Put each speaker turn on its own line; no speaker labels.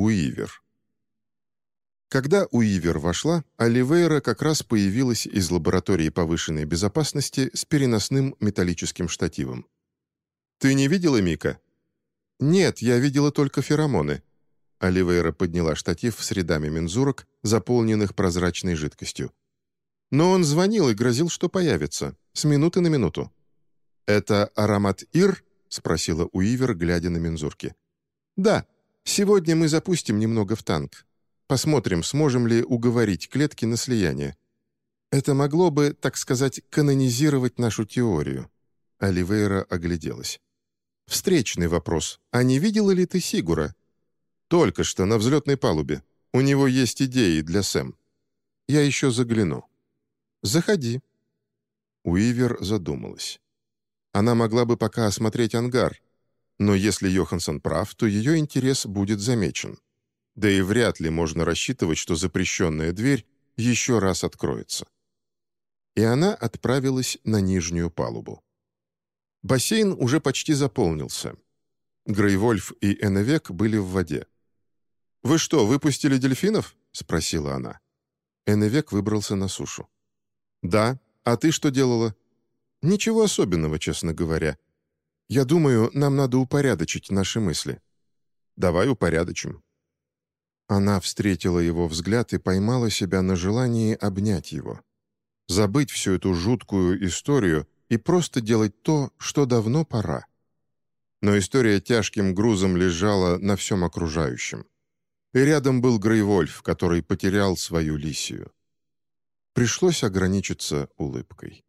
Уивер. Когда Уивер вошла, Оливейра как раз появилась из лаборатории повышенной безопасности с переносным металлическим штативом. «Ты не видела Мика?» «Нет, я видела только феромоны». Оливейра подняла штатив с рядами мензурок, заполненных прозрачной жидкостью. «Но он звонил и грозил, что появится. С минуты на минуту». «Это аромат Ир?» — спросила Уивер, глядя на мензурки. «Да. Сегодня мы запустим немного в танк. Посмотрим, сможем ли уговорить клетки на слияние. Это могло бы, так сказать, канонизировать нашу теорию». Оливейра огляделась. «Встречный вопрос. А не видела ли ты Сигура?» «Только что, на взлетной палубе. У него есть идеи для Сэм. Я еще загляну». «Заходи». Уивер задумалась. Она могла бы пока осмотреть ангар, но если Йоханссон прав, то ее интерес будет замечен. Да и вряд ли можно рассчитывать, что запрещенная дверь еще раз откроется. И она отправилась на нижнюю палубу. Бассейн уже почти заполнился. Грейвольф и Эннвек были в воде. «Вы что, выпустили дельфинов?» — спросила она. Эннвек выбрался на сушу. «Да. А ты что делала?» «Ничего особенного, честно говоря. Я думаю, нам надо упорядочить наши мысли». «Давай упорядочим». Она встретила его взгляд и поймала себя на желании обнять его. Забыть всю эту жуткую историю и просто делать то, что давно пора. Но история тяжким грузом лежала на всем окружающем. И рядом был Грейвольф, который потерял свою лисию. Пришлось ограничиться улыбкой.